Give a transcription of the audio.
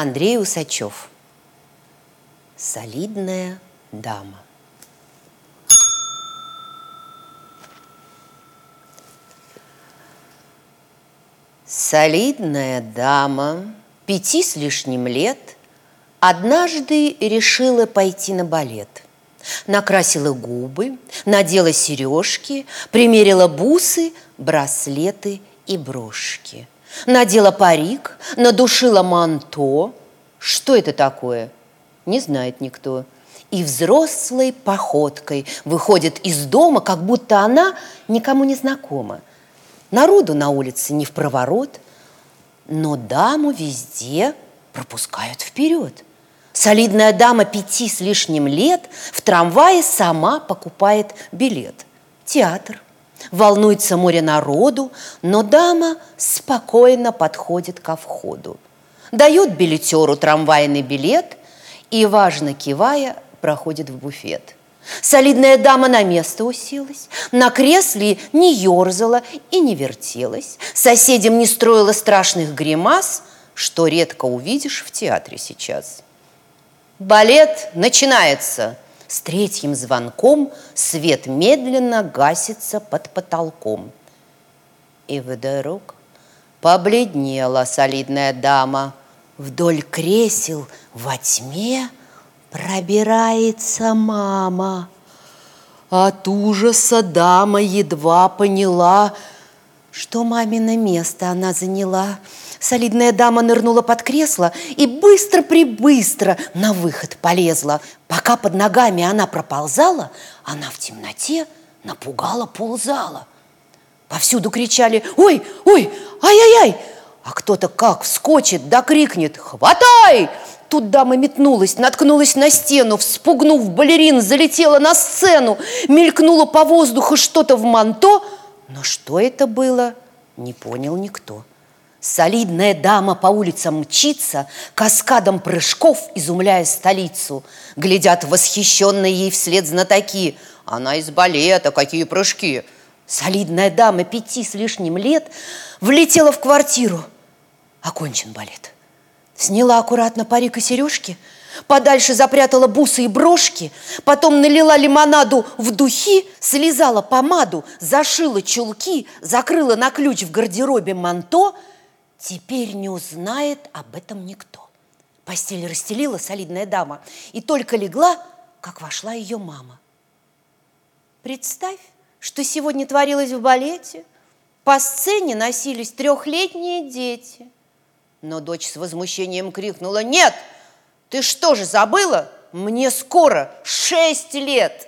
Андрей Усачев. Солидная дама. Солидная дама, пяти с лишним лет, однажды решила пойти на балет. Накрасила губы, надела сережки, примерила бусы, браслеты и брошки. Надела парик, надушила манто. Что это такое? Не знает никто. И взрослой походкой выходит из дома, как будто она никому не знакома. Народу на улице не в проворот, но даму везде пропускают вперед. Солидная дама пяти с лишним лет в трамвае сама покупает билет. Театр. Волнуется море народу, но дама спокойно подходит ко входу. Дает билетеру трамвайный билет и, важно кивая, проходит в буфет. Солидная дама на место уселась, на кресле не ерзала и не вертелась, соседям не строила страшных гримас, что редко увидишь в театре сейчас. Балет начинается. С третьим звонком свет медленно гасится под потолком. И вдруг побледнела солидная дама. Вдоль кресел во тьме Пробирается мама. От ужаса дама едва поняла, что мамино место она заняла. Солидная дама нырнула под кресло и быстро-прибыстро на выход полезла. Пока под ногами она проползала, она в темноте напугала ползала. Повсюду кричали «Ой, ой, ай-яй-яй!» А кто-то как вскочит да крикнет «Хватай!» Тут дама метнулась, наткнулась на стену, вспугнув балерин, залетела на сцену, мелькнула по воздуху что-то в манто, но что это было, не понял никто. Солидная дама по улицам мчится, каскадом прыжков изумляя столицу. Глядят восхищенные ей вслед знатоки. Она из балета, какие прыжки! Солидная дама пяти с лишним лет влетела в квартиру. Окончен балет. Сняла аккуратно парик и сережки, подальше запрятала бусы и брошки, потом налила лимонаду в духи, слезала помаду, зашила чулки, закрыла на ключ в гардеробе манто. Теперь не узнает об этом никто. Постель расстелила солидная дама и только легла, как вошла ее мама. Представь, что сегодня творилось в балете. По сцене носились трехлетние дети – но дочь с возмущением крикнула, «Нет! Ты что же, забыла? Мне скоро шесть лет!»